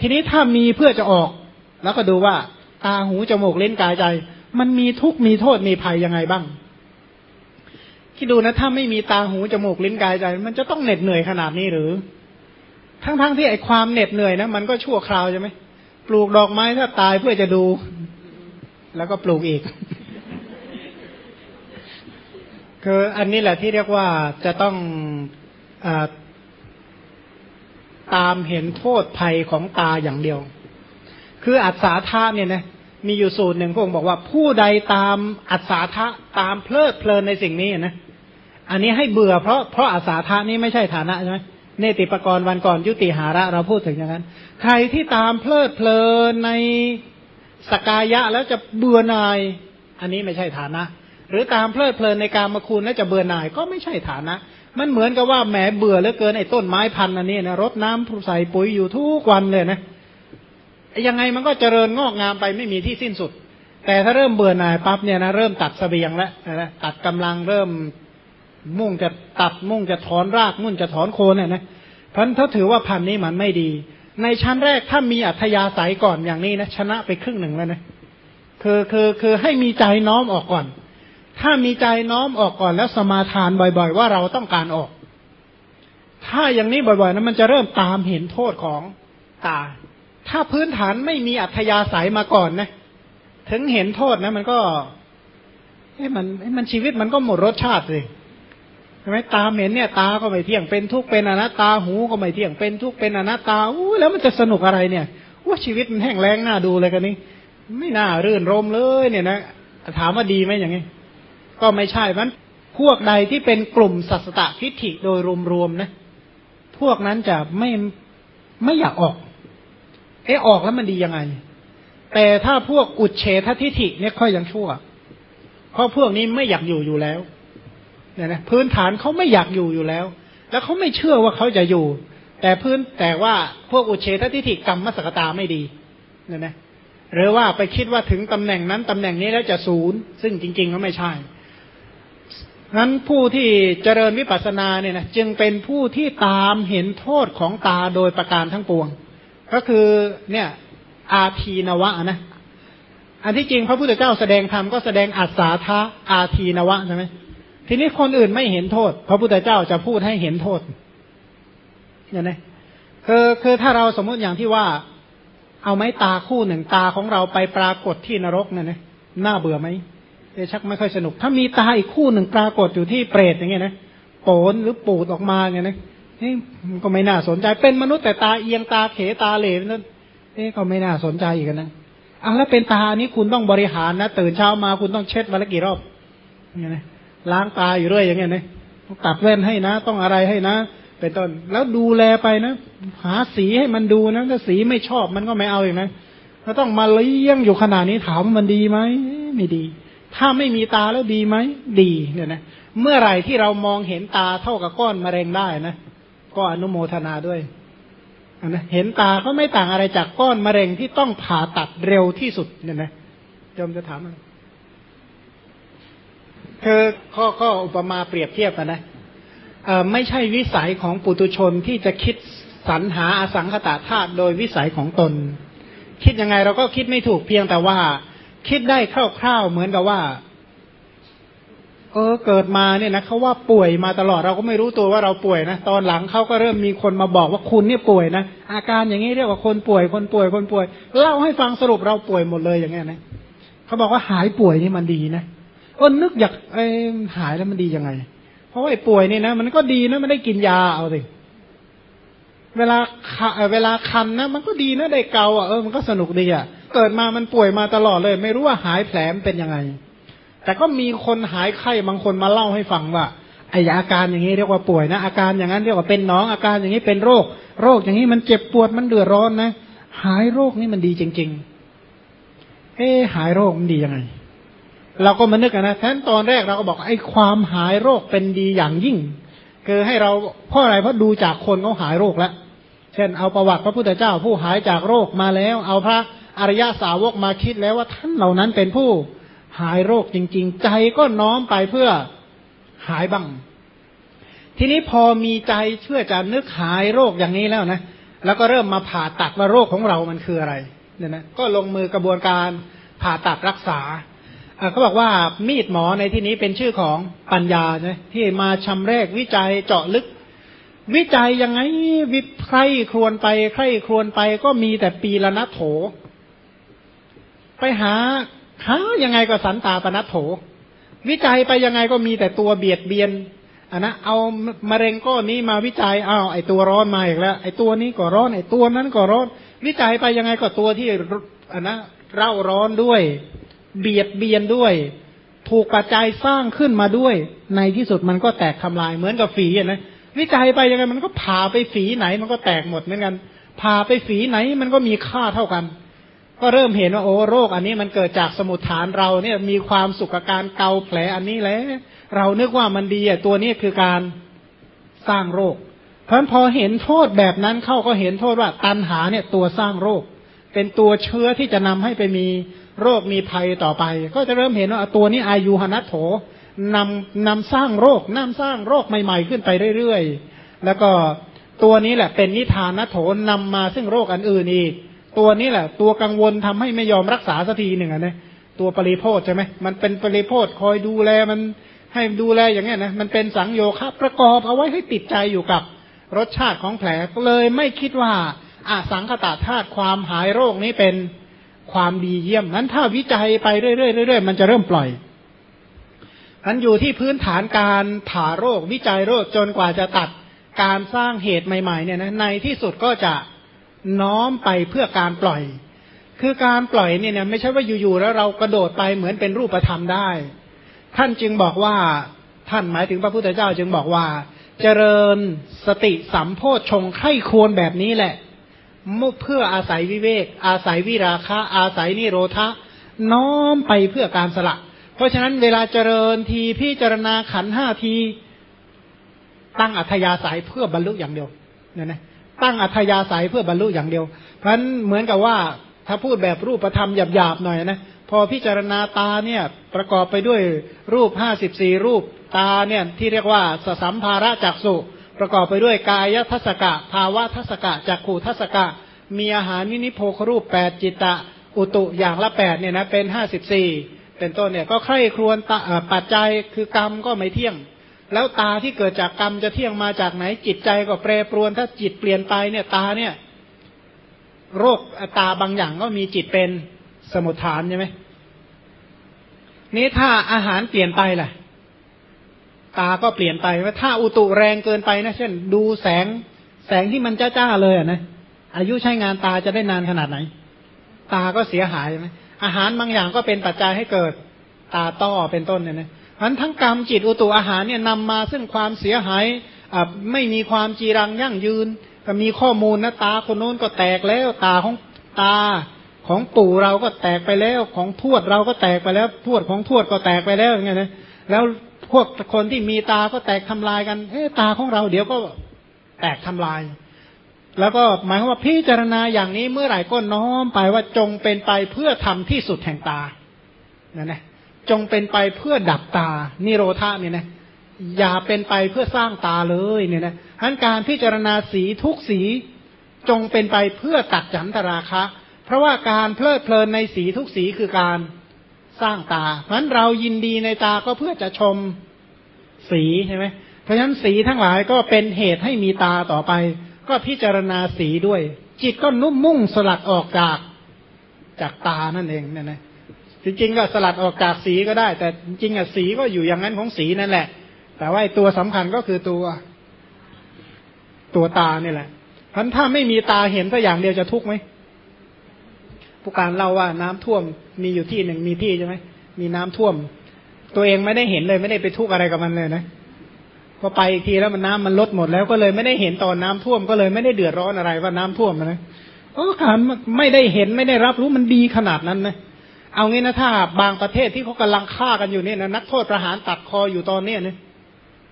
ทีนี้ถ้ามีเพื่อจะออก แล้วก็ดูว่า ตาหูจมูกเล่นกายใจ มันมีทุกข์มีโทษมีภัยยังไงบ้างคิดดูนะถ้าไม่มีตาหูจมูกลิ้นกายใจ มันจะต้องเหน็ดเหนื่อยขนาดนี้หรือ ทั้งๆทที่ไอความเหน็ดเหนื่อยนะมันก็ชั่วคราวใช่ไหมปลูกดอกไม้ถ้าตายเพื่อจะดู แล้วก็ปลูกอีก คืออันนี้แหละที่เรียกว่าจะต้องอ ตามเห็นโทษภัยของตาอย่างเดียว คืออัศาธาเนี่ยนะมีอยู่สูตรหนึ่งพระองค์บอกว่าผู้ใดตามอัศาธาตามเพลิดเพลินในสิ่งนี้นะอันนี้ให้เบื่อเพราะเพราะอัศาธานี้ไม่ใช่ฐานะใช่ไหมเนติปกรณ์วันก่อนยุติหาระเราพูดถึงอย่างนั้น ใครที่ตามเพลิดเพลินในสกายะแล้วจะเบื่อหน่าย อันนี้ไม่ใช่ฐานะ หรือตามเพลิดเพลินในการมาคุณแล้วจะเบื่อหน่ายก็ไม่ใช่ฐานะ มันเหมือนกับว่าแหมเบื่อเหลือเกินไอ้ต้นไม้พันธุ์อันนี้นะรดน้ำใส่ปุ๋ยอยู่ทุกวันเลยนะยังไงมันก็เจริญงอกงามไปไม่มีที่สิ้นสุด แต่ถ้าเริ่มเบื่อหน่ายปั๊บเนี่ยนะเริ่มตัดสเสบียงแล้วนะตัดกำลังเริ่มมุ่งจะตัดมุ่งจะถอนรากมุ่งจะถอนโคนเนี่ยนะเพราะถ้าถือว่าพันนี้มันไม่ดี ในชั้นแรกถ้ามีอัธยาศัยก่อนอย่างนี้นะชนะไปครึ่งหนึ่งแล้วนะคือคือคือให้มีใจน้อมออกก่อน ถ้ามีใจน้อมออกก่อนแล้วสมาทานบ่อยๆ ว่าเราต้องการออก ถ้าอย่างนี้บ่อยๆนะมันจะเริ่มตามเห็นโทษของตา ถ้าพื้นฐานไม่มีอัธยาศัยมาก่อนนะ ถึงเห็นโทษนะ มันก็เอ้มันมันชีวิตมันก็หมดรสชาติเลยใช่ไหมตาเห็นเนี่ยตาก็ไม่เที่ยงเป็นทุกข์เป็นอนัตตาหูก็ไม่เที่ยงเป็นทุกข์เป็นอนัตตาอู้แล้วมันจะสนุกอะไรเนี่ยว่าชีวิตมันแห้งแล้งน่าดูเลยกันนี้ ไม่น่ารื่นรมเลยเนี่ยนะถามว่าดีไหมอย่างนี้ ก็ไม่ใช่มันพวกใดที่เป็นกลุ่มสัสตทิฏฐิโดยรวมๆนะ พวกนั้นจะไม่ไม่อยากออก เออออกแล้วมันดียังไง แต่ถ้าพวกอุดเฉททิฏฐิเนี่ยค่อยยังชั่ว เพราะพวกนี้ไม่อยากอยู่อยู่แล้วเนี่ยนะพื้นฐานเขาไม่อยากอยู่อยู่แล้ว แล้วเขาไม่เชื่อว่าเขาจะอยู่ แต่พื้นแต่ว่าพวกอุเฉททิฏฐิกรรมมสกตาไม่ดีเนี่ยนะหรือว่าไปคิดว่าถึงตำแหน่งนั้นตำแหน่งนี้แล้วจะศูนย์ ซึ่งจริง ๆ ก็ไม่ใช่ นั้นผู้ที่เจริญวิปัสสนาเนี่ยนะจึงเป็นผู้ที่ตามเห็นโทษของตาโดยประการทั้งปวง ก็คือเนี่ยอาทีนวะนะอันที่จริงพระพุทธเจ้าแสดงธรรมก็แสดงอัศาธาอาทีนวะใช่ไหมทีนี้คนอื่นไม่เห็นโทษ พระพุทธเจ้าจะพูดให้เห็นโทษอย่างนี้คือคือถ้าเราสมมติอย่างที่ว่า เอาไม้ตาคู่หนึ่งตาของเราไปปรากฏที่นรกเนี่ยนะน่าเบื่อไหม เชักไม่ค่อยสนุก ถ้ามีตาอีกคู่หนึ่งปรากฏอยู่ที่เปรตอย่างเงี้ยนะโปนหรือปูดออกมาเงี้ยนะนี่ก็ไม่น่าสนใจเป็นมนุษย์แต่ตาเอียงตาเขตาเหลวนั่นนี่ก็ไม่น่าสนใจอีกนะอะแล้วเป็นตานี้คุณต้องบริหารนะตื่นเช้ามาคุณต้องเช็ดวันละกี่รอบเงี้ยนะล้างตาอยู่เรื่อยอย่างเงี้ยนะต้องตัดแว่นให้นะ ต้องอะไรให้นะเป็นต้นแล้วดูแลไปนะหาสีให้มันดูนะถ้าสีไม่ชอบมันก็ไม่เอาอีกนะก็ต้องมาเลี้ยงอยู่ขนาดนี้ถามมันดีไหมไม่ดี ถ้าไม่มีตาแล้วดีไหม ดีเนี่ยนะ เมื่อไหร่ที่เรามองเห็นตาเท่ากับก้อนมะเร็งได้นะ ก็อนุโมทนาด้วยนะเห็นตาก็ไม่ต่างอะไรจากก้อนมะเร็งที่ต้องผ่าตัดเร็วที่สุดเนี่ยนะจมจะถามอะไรคือข้อข้ออุปมาเปรียบเทียบนนะเออไม่ใช่วิสัยของปุตุชนที่จะคิดสรรหาอสังขตาธาตุโดยวิสัยของตน คิดยังไงเราก็คิดไม่ถูกเพียงแต่ว่า คิดได้คร่าวๆเหมือนกับว่า เออเกิดมาเนี่ยนะเขาว่าป่วยมาตลอดเราก็ไม่รู้ตัวว่าเราป่วยนะตอนหลังเขาก็เริ่มมีคนมาบอกว่าคุณเนี่ยป่วยนะอาการอย่างนี้เรียกว่าคนป่วยคนป่วยคนป่วยเล่าให้ฟังสรุปเราป่วยหมดเลยอย่างเงี้ยนะเขาบอกว่าหายป่วยนี่มันดีนะก็นึกอยากไอ้หายแล้วมันดียังไง เพราะไอ้ป่วยเนี่ยนะ มันก็ดีนะมันได้กินยาเอาสิเวลาเวลาคันนะมันก็ดีนะได้เกาอะเออมันก็สนุกดีอะ เกิดมามันป่วยมาตลอดเลย ไม่รู้ว่าหายแผลเป็นยังไง แต่ก็มีคนหายไข้บางคนมาเล่าให้ฟังว่าไออาการอย่างนี้เรียกว่าป่วยนะ อาการอย่างนั้นเรียกว่าเป็นน้องอาการอย่างนี้เป็นโรค โรคอย่างนี้มันเจ็บปวดมันเดือดร้อนนะ หายโรคนี่มันดีจริง ๆ เอ๊หายโรคมันดียังไง เราก็มานึกกันนะแทนตอนแรกเราก็บอกไอ้ความหายโรคเป็นดีอย่างยิ่ง คือให้เราเพราะอะไรเพราะดูจากคนเขาหายโรคแล้ว เช่นเอาประวัติพระพุทธเจ้าผู้หายจากโรคมาแล้ว เอาพระอริยสาวกมาคิดแล้วว่าท่านเหล่านั้นเป็นผู้หายโรคจริง ๆ ใจก็น้อมไปเพื่อหายบ้าง ทีนี้พอมีใจเชื่อจะนึกหายโรคอย่างนี้แล้วนะ แล้วก็เริ่มมาผ่าตัดว่าโรคของเรามันคืออะไรเนี่ยนะก็ลงมือกระบวนการผ่าตัดรักษาเขาบอกว่ามีดหมอในที่นี้เป็นชื่อของปัญญาใช่ที่มาชำแรกวิจัยเจาะลึก วิจัยยังไงวิใครครวนไปใครครวนไปก็มีแต่ปีละนัโถ ไปหาหายังไงก็สันตาปนัโถ วิจัยไปยังไงก็มีแต่ตัวเบียดเบียนอันนะเอามะเร็งก้อนนี้มาวิจัยอ้าวไอตัวร้อนมาอีกแล้ว ไอตัวนี้ก็ร้อน ไอตัวนั้นก็ร้อน วิจัยไปยังไงก็ตัวที่อันนะเร่าร้อนด้วย เบียดเบียนด้วย ถูกปัจจัยสร้างขึ้นมาด้วย ในที่สุดมันก็แตกทำลายเหมือนกับฝีอะนะ วิจัยไปยังไงมันก็ผ่าไปฝีไหนมันก็แตกหมดเหมือนกันผ่าไปฝีไหนมันก็มีค่าเท่ากัน ก็เริ่มเห็นว่าโอ้โรคอันนี้มันเกิดจากสมุทฐานเราเนี่ยมีความสุขการเกาแผลอันนี้แล้วเรานึกว่ามันดีอะตัวนี้คือการสร้างโรค เพราะพอเห็นโทษแบบนั้นเข้าก็เห็นโทษว่าตันหาเนี่ยตัวสร้างโรค เป็นตัวเชื้อที่จะนำให้ไปมีโรคมีภัยต่อไป ก็จะเริ่มเห็นว่าตัวนี้อายุหนัตโถ นำนำสร้างโรคนำสร้างโรคใหม่ ๆ ขึ้นไปเรื่อยๆ แล้วก็ตัวนี้แหละเป็นนิทานนโถนำมาซึ่งโรคอันอื่นอีก ตัวนี้แหละ ตัวกังวลทำให้ไม่ยอมรักษาสักทีหนึ่งนะตัวปริโพธใช่ไหมมันเป็นปริโพธคอยดูแลมันให้ดูแลอย่างเงี้ยนะมันเป็นสังโยคะประกอบเอาไว้ให้ติดใจอยู่กับรสชาติของแผลเลยไม่คิดว่าอาสังคตาธาตุความหายโรคนี้เป็นความดีเยี่ยมนั้นถ้าวิจัยไปเรื่อยๆมันจะเริ่มปล่อย นั้นอยู่ที่พื้นฐานการผ่าโรควิจัยโรคจนกว่าจะตัดการสร้างเหตุใหม่ๆเนี่ยนะในที่สุดก็จะน้อมไปเพื่อการปล่อย คือการปล่อยเนี่ยไม่ใช่ว่าอยู่ๆแล้วเรากระโดดไปเหมือนเป็นรูปธรรมได้ ท่านจึงบอกว่าท่านหมายถึงพระพุทธเจ้าจึงบอกว่า เจริญสติสัมโพชฌงไข้ควรแบบนี้แหละมุเพื่ออาศัยวิเวก อาศัยวิราคะ อาศัยนิโรธะน้อมไปเพื่อการสละ เพราะฉะนั้นเวลาเจริญทีพิจารณาขันห้าทีตั้งอัธยาศัยเพื่อบรรลุอย่างเดียวเนี่ยนะตั้งอัธยาศัยเพื่อบรรลุอย่างเดียว เพราะฉะนั้นเหมือนกับว่าถ้าพูดแบบรูปธรรมหยาบๆหน่อยนะพอพิจารณาตาเนี่ยประกอบไปด้วยรูปห้าสิบสี่รูปตาเนี่ยที่เรียกว่าสสัมภาระจักสุประกอบไปด้วยกายทัศกะ ภาวะทัศกะจักขูทัศกะ มีอาหารวินิโพครูปแปดจิตตะอุตุอย่างละแปดเนี่ยนะเป็นห้าสิบสี่ เป็นต้นเนี่ยก็ใคร่ครวญปัจจัยคือกรรมก็ไม่เที่ยง แล้วตาที่เกิดจากกรรมจะเที่ยงมาจากไหนจิตใจก็แปรปรวน ถ้าจิตเปลี่ยนไปเนี่ยตาเนี่ยโรคตาบางอย่างก็มีจิตเป็นสมุทฐานใช่ไหมนี้ถ้าอาหารเปลี่ยนไปล่ะ ตาก็เปลี่ยนไปว่าถ้าอุตุแรงเกินไปนะ เช่น ดูแสงแสงที่มันจ้าๆเลยอะนะอายุใช้งานตาจะได้นานขนาดไหน ตาก็เสียหายใช่ไหม อาหารบางอย่างก็เป็นปัจจัยให้เกิดตาต้อเป็นต้นเนี่ยนะอันทั้งกรรมจิตอุตุอาหารเนี่ยนำมาซึ่งความเสียหายไม่มีความจีรังยั่งยืนมีข้อมูลนะตาคนโน้นก็แตกแล้วตาของตาของปู่เราก็แตกไปแล้วของทวดเราก็แตกไปแล้วทวดของทวดก็แตกไปแล้วอย่างเงี้ยนะแล้วพวกคนที่มีตาก็แตกทำลายกันเฮ้ตาของเราเดี๋ยวก็แตกทำลาย แล้วก็หมายความว่าพิจารณาอย่างนี้เมื่อไหร่ก็น้อมไปว่าจงเป็นไปเพื่อทำที่สุดแห่งตานั่นนะจงเป็นไปเพื่อดับตา นิโรธาเนี่ยนะอย่าเป็นไปเพื่อสร้างตาเลยเนี่ยนะทั้นการพิจารณาสีทุกสีจงเป็นไปเพื่อตัดจันตราคะ เพราะว่าการเพลิดเพลินในสีทุกสีคือการสร้างตาเพราะนั้นเรายินดีในตาก็เพื่อจะชมสีใช่ไหมเพราะฉะนั้นสีทั้งหลายก็เป็นเหตุให้มีตาต่อไป ก็พิจารณาสีด้วย จิตก็นุ่มมุ่งสลัดออกจากจากตานั่นเองเนี่ยนะจริงๆก็สลัดออกจากสีก็ได้ แต่จริงๆอะสีก็อยู่อย่างนั้นของสีนั่นแหละ แต่ว่าตัวสำคัญก็คือตัว ตัวตานี่แหละพราะถ้าไม่มีตาเห็นสักอย่างเดียวจะทุกข์ไหมผู้การเล่าว่าน้ำท่วมมีอยู่ที่หนึ่งมีที่ใช่ไหมมีน้ำท่วม ตัวเองไม่ได้เห็นเลย ไม่ได้ไปทุกข์อะไรกับมันเลยนะ พอไปอีกทีแล้วมันน้ำมันลดหมดแล้วก็เลยไม่ได้เห็นตอนน้ำท่วมก็เลยไม่ได้เดือดร้อนอะไรว่าน้ำท่วมนะโอ้การไม่ได้เห็นไม่ได้รับรู้มันดีขนาดนั้นนะเอางี้นะถ้าบางประเทศที่เขากำลังฆ่ากันอยู่เนี่ยนะนักโทษประหารตัดคออยู่ตอนเนี้ยนะ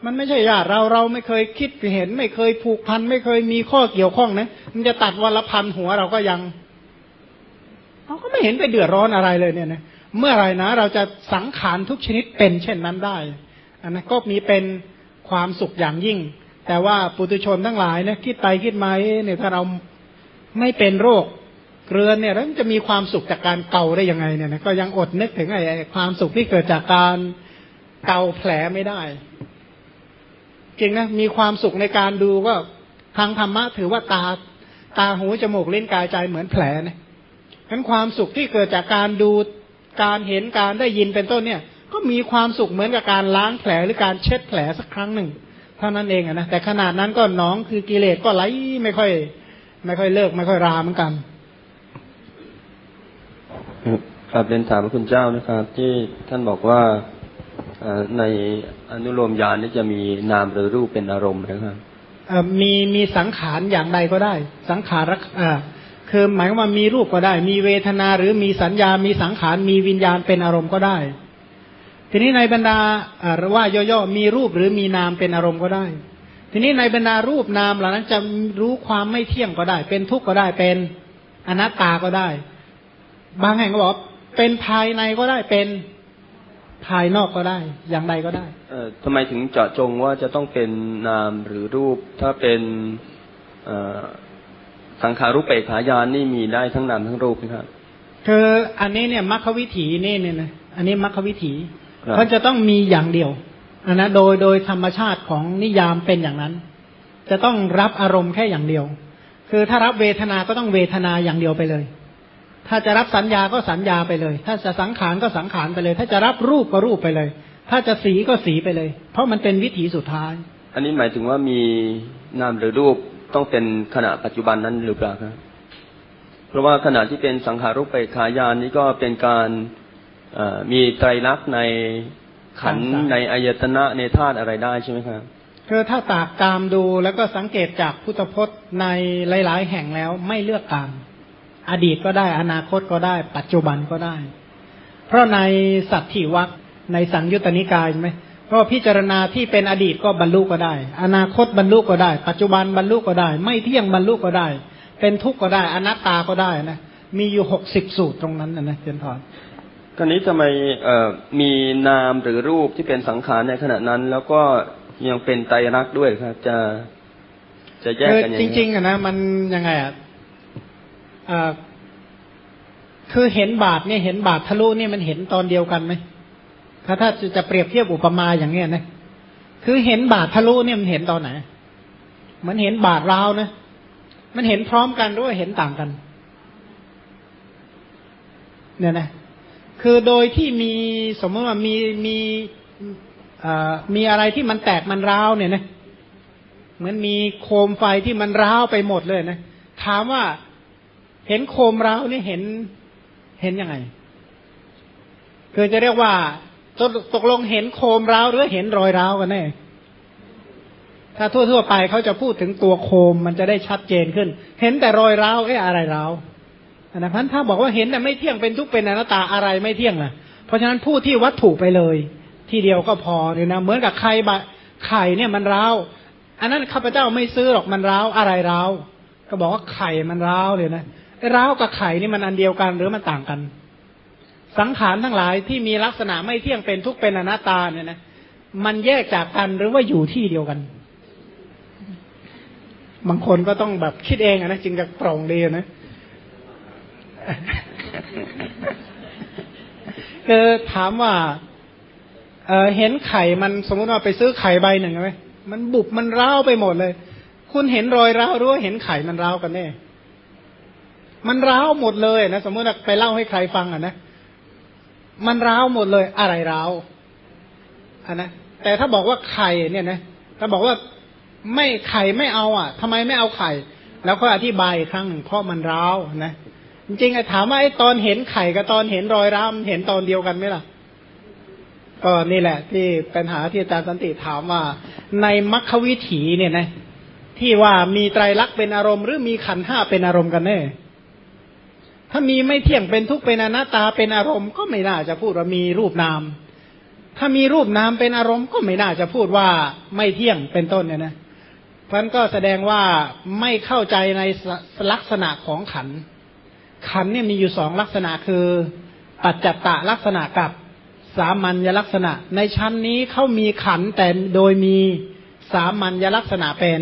มันไม่ใช่ญาติเราเราไม่เคยคิดเห็น ไม่เคยผูกพันไม่เคยมีข้อเกี่ยวข้องนะมันจะตัดวันละพันหัวเราก็ยังเราก็ไม่เห็นไปเดือดร้อนอะไรเลยเนี่ยนะเมื่อไรนะ เราจะสังขารทุกชนิดเป็นเช่นนั้นได้อันนั้นก็มีเป็น ความสุขอย่างยิ่ง แต่ว่าปุถุชนทั้งหลายเนี่ยคิดไปคิดมาเนี่ยถ้าเราไม่เป็นโรคเรือนเนี่ยแล้วจะมีความสุขจากการเกาได้ยังไงเนี่ยก็ยังอดนึกถึงไอ้ความสุขที่เกิดจากการเกาแผลไม่ได้จริงนะมีความสุขในการดูก็ทางธรรมะถือว่าตาตาหูจมูกเลิ้นกายใจเหมือนแผลนะนั้นความสุขที่เกิดจากการดูการเห็นการได้ยินเป็นต้นเนี่ย ก็มีความสุขเหมือนกับการล้างแผลหรือการเช็ดแผลสักครั้งหนึ่ง เท่านั้นเองนะแต่ขนาดนั้นก็น้องคือกิเลสก็ไหลไม่ค่อย ไม่ค่อยเลิก ไม่ค่อยราเหมือนกันครับเรียนถามพระคุณเจ้านะครับ ที่ท่านบอกว่าในอนุโลมญาณนี่จะมีนามหรือรูปเป็นอารมณ์นะครับมีมีสังขารอย่างใดก็ได้ สังขารอ่าคือหมายว่ามีรูปก็ได้ มีเวทนาหรือมีสัญญา มีสังขาร มีวิญญาณเป็นอารมณ์ก็ได้ ทีนี้ในบรรดาว่าย่อๆมีรูปหรือมีนามเป็นอารมณ์ก็ได้ ทีนี้ในบรรดารูปนามเหล่านั้นจะรู้ความไม่เที่ยงก็ได้ เป็นทุกข์ก็ได้เป็นอนัตตาก็ได้ บางแห่งก็บอกเป็นภายในก็ได้เป็นภายนอกก็ได้อย่างใดก็ได้ เอ่อทำไมถึงเจาะจงว่าจะต้องเป็นนามหรือรูป ถ้าเป็นเอ่อสังขารุปเปกขายานนี่มีได้ทั้งนามทั้งรูปนะครับคืออันนี้เนี่ยมรรควิถีนี่เนี่ยนะอันนี้มรรควิถี เขาจะต้องมีอย่างเดียวอันนะโดยโดยธรรมชาติของนิยามเป็นอย่างนั้น จะต้องรับอารมณ์แค่อย่างเดียว คือถ้ารับเวทนา ก็ต้องเวทนาอย่างเดียวไปเลย ถ้าจะรับสัญญาก็สัญญาไปเลย ถ้าจะสังขารก็สังขารไปเลย ถ้าจะรับรูปก็รูปไปเลย ถ้าจะสีก็สีไปเลย เพราะมันเป็นวิถีสุดท้าย อันนี้หมายถึงว่ามีนามหรือรูปต้องเป็นขณะปัจจุบันนั้นหรือเปล่าครับ เพราะว่าขณะที่เป็นสังขารุปไปขายานนี้ก็เป็นการ มีไตรลักษณ์ในขันในอายตนะในธาตุอะไรได้ใช่ไหมครับคือถ้าตากตามดูแล้วก็สังเกตจากพุทธพจน์ในหลาย ๆ แห่งแล้วไม่เลือกตาม อดีตก็ได้อนาคตก็ได้ ปัจจุบันก็ได้ เพราะในสัตถิวัคในสังยุตตนิกายไหมเพราะพิจารณาที่เป็นอดีตก็บรรลุก็ได้ อนาคตบรรลุก็ได้ ปัจจุบันบรรลุก็ได้ ไม่เที่ยงบรรลุก็ได้ เป็นทุกข์ก็ได้ อนัตตาก็ได้นะมีอยู่หกสิบสูตรตรงนั้นนะนะเจนทอน กรณีทำไมเอ่อมีนามหรือรูปที่เป็นสังขารในขณะนั้น แล้วก็ยังเป็นไตรลักษณ์ด้วยครับ จะจะแยกกันยังไงจริงๆอะนะมันยังไงอะคือเห็นบาทเนี่ยเห็นบาททะลุเนี่ยมันเห็นตอนเดียวกันไหมถ้าถ้าจะเปรียบเทียบอุปมาอย่างเนี้ยนะคือเห็นบาททะลุเนี่ยมันเห็นตอนไหนมันเห็นบาทราวนะมันเห็นพร้อมกันหรือว่าเห็นต่างกัน เนี่ยนะ คือโดยที่มีสมมติว่ามีมีมีอะไรที่มันแตกมันร้าวเนี่ยนะเหมือนมีโคมไฟที่มันร้าวไปหมดเลยนะถามว่าเห็นโคมร้าวนี่เห็นเห็นยังไง คือจะเรียกว่าตกลงเห็นโคมร้าวหรือเห็นรอยร้าวกันแน่ถ้าทั่วๆไปเขาจะพูดถึงตัวโคมมันจะได้ชัดเจนขึ้น เห็นแต่รอยร้าวเอ๊ะอะไรร้าว นะพันถ้าบอกว่าเห็นแต่ไม่เที่ยงเป็นทุกเป็นอนัตตาอะไรไม่เที่ยงล่ะ เพราะฉะนั้นพูดที่วัตถุไปเลย ที่เดียวก็พอเนี่ยนะเหมือนกับไข่บะไข่เนี่ยมันร้าวอันนั้นข้าพเจ้าไม่ซื้อหรอกมันร้าวอะไรร้าวก็บอกว่าไข่มันร้าวเลยนะร้าวกับไข่นี่มันอันเดียวกันหรือมันต่างกัน สังขารทั้งหลายที่มีลักษณะไม่เที่ยงเป็นทุกเป็นอนัตตาเนี่ยนะมันแยกจากกันหรือว่าอยู่ที่เดียวกันบางคนก็ต้องแบบคิดเองนะจึงจะปร่งดีนะ เออถามว่าเออเห็นไข่มันสมมติว่าไปซื้อไข่ใบหนึ่งไหมมันบุบมันร้าวไปหมดเลย คุณเห็นรอยร้าวหรือว่าเห็นไข่มันร้าวกันแน่มันร้าวหมดเลยนะสมมติไปเล่าให้ใครฟังอะนะมันร้าวหมดเลย อะไรร้าวอะนะแต่ถ้าบอกว่าไข่เนี่ยนะถ้าบอกว่าไม่ไข่ไม่เอาอะทำไมไม่เอาไข่ แล้วก็อธิบายอีกครั้งหนึ่งเพราะมันร้าวนะ จริงๆไอ้ถามว่าไอ้ตอนเห็นไข่กับตอนเห็นรอยร้ามเห็นตอนเดียวกันไหมล่ะ ก็นี่แหละ ที่ปัญหาที่อาจารย์สันติถามว่า ในมรรควิถีเนี่ยนะ ที่ว่ามีไตรลักษณ์เป็นอารมณ์หรือมีขันห้าเป็นอารมณ์กันแน่ถ้ามีไม่เที่ยงเป็นทุกเป็นอนัตตาเป็นอารมณ์ก็ไม่น่าจะพูดว่ามีรูปนาม ถ้ามีรูปนามเป็นอารมณ์ก็ไม่น่าจะพูดว่าไม่เที่ยงเป็นต้นเนี่ยนะเพราะนั้นก็แสดงว่าไม่เข้าใจในลักษณะของขัน ขันเนี่ยมีอยู่สองลักษณะคือ ปัจจัตตลักษณะกับสามัญลักษณะ ในชั้นนี้เขามีขันแต่โดยมีสามัญลักษณะเป็น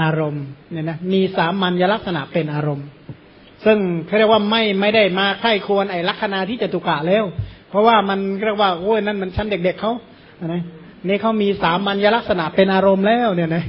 อารมณ์เนี่ยนะมีสามัญลักษณะเป็นอารมณ์ ซึ่งเขาเรียกว่าไม่ไม่ได้มาไข้ควรไอ้ลักษณะที่จตุกะแล้ว เพราะว่ามันเรียกว่าโอ้ยนั่นมันชั้นเด็ก ๆเขานะนี่เขามีสามัญลักษณะเป็นอารมณ์แล้วเนี่ยนะ